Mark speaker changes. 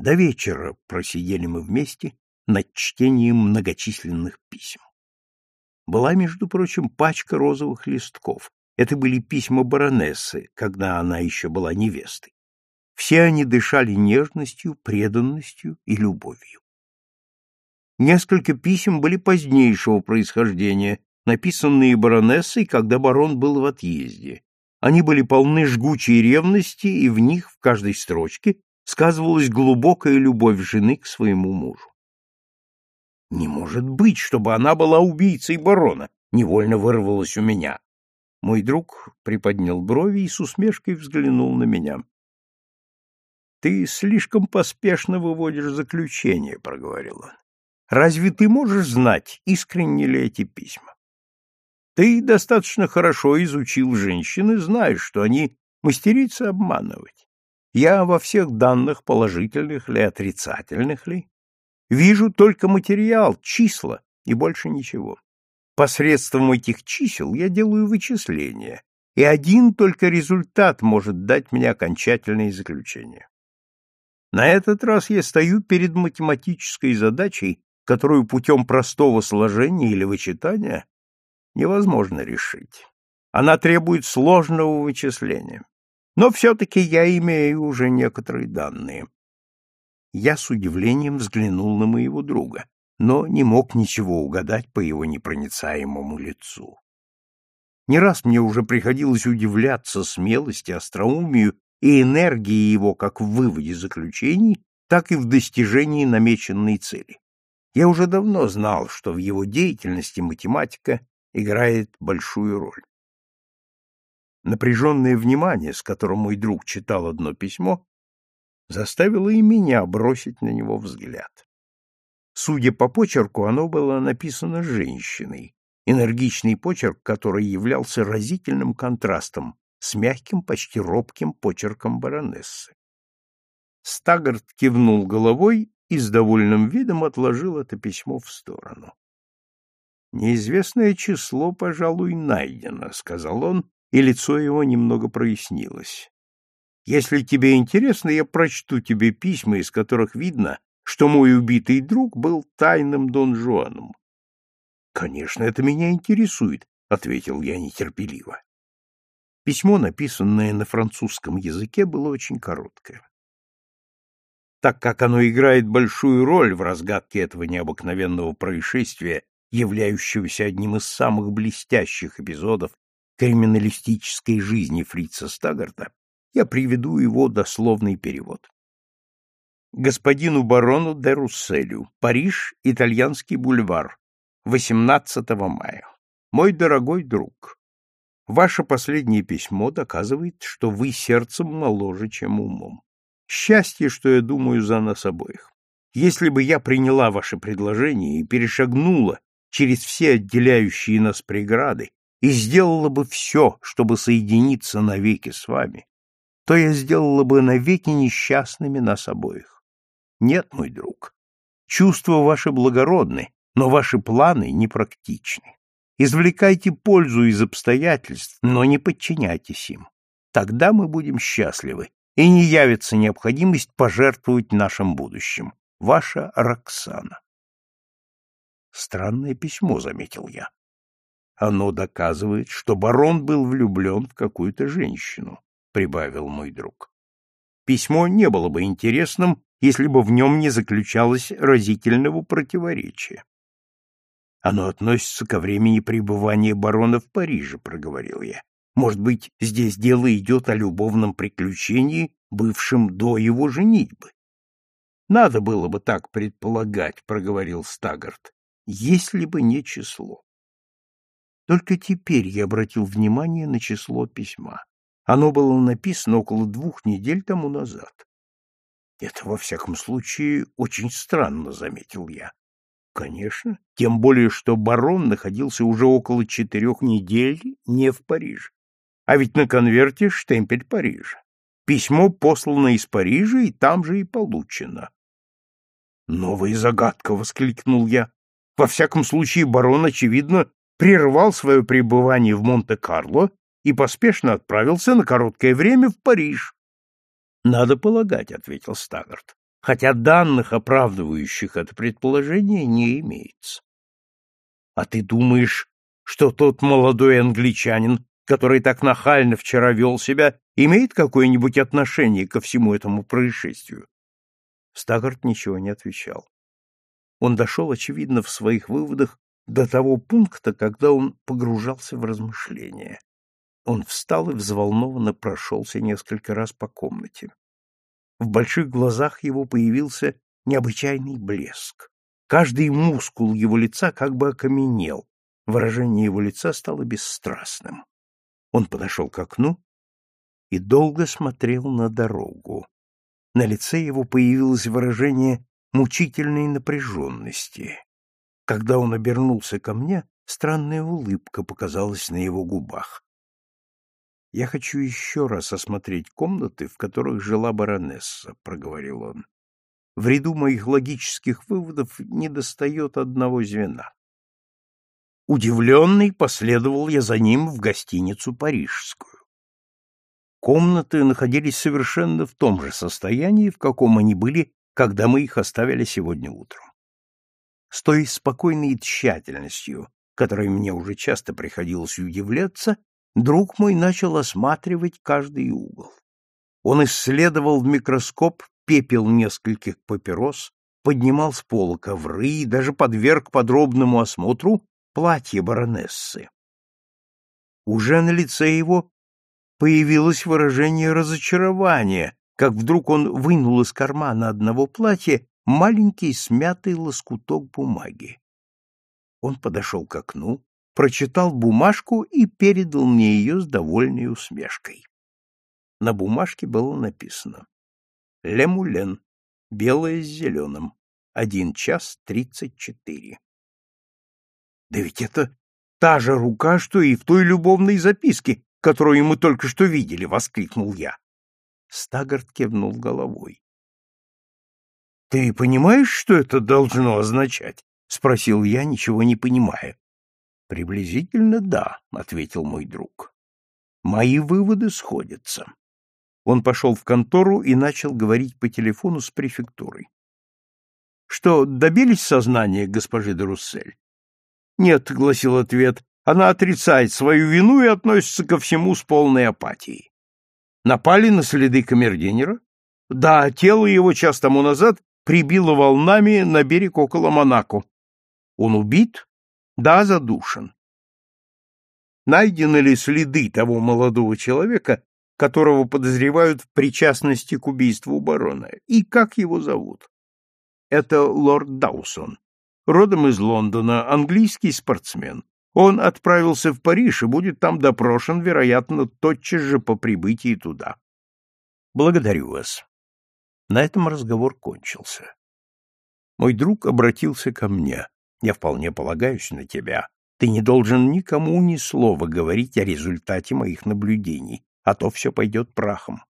Speaker 1: До вечера просидели мы вместе над чтением многочисленных писем. Была, между прочим, пачка розовых листков. Это были письма баронессы, когда она еще была невестой. Все они дышали нежностью, преданностью и любовью. Несколько писем были позднейшего происхождения, написанные баронессой, когда барон был в отъезде. Они были полны жгучей ревности, и в них, в каждой строчке, сказывалась глубокая любовь жены к своему мужу. Не может быть, чтобы она была убийцей барона, невольно вырвалось у меня. Мой друг приподнял брови и с усмешкой взглянул на меня. Ты слишком поспешно выводишь заключение, проговорил он. Разве ты можешь знать, искренне ли эти письма? Ты достаточно хорошо изучил женщин и знаешь, что они мастерицы обманывать. Я во всех данных, положительных ли, отрицательных ли, вижу только материал, числа и больше ничего. Посредством этих чисел я делаю вычисления, и один только результат может дать мне окончательное заключение. На этот раз я стою перед математической задачей, которую путем простого сложения или вычитания невозможно решить. Она требует сложного вычисления. Но все-таки я имею уже некоторые данные. Я с удивлением взглянул на моего друга, но не мог ничего угадать по его непроницаемому лицу. Не раз мне уже приходилось удивляться смелости, остроумию и энергии его как в выводе заключений, так и в достижении намеченной цели. Я уже давно знал, что в его деятельности математика играет большую роль. Напряженное внимание, с которым мой друг читал одно письмо, заставило и меня бросить на него взгляд. Судя по почерку, оно было написано женщиной, энергичный почерк, который являлся разительным контрастом с мягким, почти робким почерком баронессы. Стагарт кивнул головой и с довольным видом отложил это письмо в сторону. «Неизвестное число, пожалуй, найдено», — сказал он, и лицо его немного прояснилось. «Если тебе интересно, я прочту тебе письма, из которых видно, что мой убитый друг был тайным Дон Жуаном». «Конечно, это меня интересует», — ответил я нетерпеливо. Письмо, написанное на французском языке, было очень короткое. Так как оно играет большую роль в разгадке этого необыкновенного происшествия являющегося одним из самых блестящих эпизодов криминалистической жизни Фрица Стагарта, я приведу его дословный перевод. Господину барону де Русселю, Париж, Итальянский бульвар, 18 мая. Мой дорогой друг, ваше последнее письмо доказывает, что вы сердцем моложе, чем умом. Счастье, что я думаю за нас обоих. Если бы я приняла ваше предложение и перешагнула через все отделяющие нас преграды и сделала бы все, чтобы соединиться навеки с вами, то я сделала бы навеки несчастными нас обоих. Нет, мой друг, чувства ваши благородны, но ваши планы непрактичны. Извлекайте пользу из обстоятельств, но не подчиняйтесь им. Тогда мы будем счастливы, и не явится необходимость пожертвовать нашим будущим. Ваша Роксана. Странное письмо, заметил я. Оно доказывает, что барон был влюблен в какую-то женщину, прибавил мой друг. Письмо не было бы интересным, если бы в нем не заключалось разительного противоречия. Оно относится ко времени пребывания барона в Париже, проговорил я. Может быть, здесь дело идет о любовном приключении, бывшем до его женитьбы. Надо было бы так предполагать, проговорил Стагарт если бы не число. Только теперь я обратил внимание на число письма. Оно было написано около двух недель тому назад. Это, во всяком случае, очень странно, — заметил я. Конечно, тем более, что барон находился уже около четырех недель не в Париже. А ведь на конверте штемпель Парижа. Письмо послано из Парижа и там же и получено. «Новая загадка!» — воскликнул я. Во всяком случае, барон, очевидно, прервал свое пребывание в Монте-Карло и поспешно отправился на короткое время в Париж. — Надо полагать, — ответил Стагарт. хотя данных, оправдывающих это предположение, не имеется. А ты думаешь, что тот молодой англичанин, который так нахально вчера вел себя, имеет какое-нибудь отношение ко всему этому происшествию? Стагарт ничего не отвечал. Он дошел, очевидно, в своих выводах до того пункта, когда он погружался в размышления. Он встал и взволнованно прошелся несколько раз по комнате. В больших глазах его появился необычайный блеск. Каждый мускул его лица как бы окаменел, выражение его лица стало бесстрастным. Он подошел к окну и долго смотрел на дорогу. На лице его появилось выражение мучительной напряженности. Когда он обернулся ко мне, странная улыбка показалась на его губах. «Я хочу еще раз осмотреть комнаты, в которых жила баронесса», — проговорил он. «В ряду моих логических выводов недостает одного звена». Удивленный последовал я за ним в гостиницу «Парижскую». Комнаты находились совершенно в том же состоянии, в каком они были, когда мы их оставили сегодня утром. С той спокойной тщательностью, которой мне уже часто приходилось удивляться, друг мой начал осматривать каждый угол. Он исследовал в микроскоп пепел нескольких папирос, поднимал с пола ковры и даже подверг подробному осмотру платье баронессы. Уже на лице его появилось выражение разочарования, как вдруг он вынул из кармана одного платья маленький смятый лоскуток бумаги. Он подошел к окну, прочитал бумажку и передал мне ее с довольной усмешкой. На бумажке было написано «Лемулен, белое с зеленым, один час тридцать четыре». Да ведь это та же рука, что и в той любовной записке, которую мы только что видели, — воскликнул я. Стагарт кивнул головой. — Ты понимаешь, что это должно означать? — спросил я, ничего не понимая. — Приблизительно да, — ответил мой друг. Мои выводы сходятся. Он пошел в контору и начал говорить по телефону с префектурой. — Что, добились сознания госпожи де Руссель? — Нет, — гласил ответ, — она отрицает свою вину и относится ко всему с полной апатией. Напали на следы камердинера? Да, тело его час тому назад прибило волнами на берег около Монако. Он убит? Да, задушен. Найдены ли следы того молодого человека, которого подозревают в причастности к убийству барона, и как его зовут? Это лорд Даусон, родом из Лондона, английский спортсмен. Он отправился в Париж и будет там допрошен, вероятно, тотчас же по прибытии туда. Благодарю вас. На этом разговор кончился. Мой друг обратился ко мне. Я вполне полагаюсь на тебя. Ты не должен никому ни слова говорить о результате моих наблюдений, а то все пойдет прахом.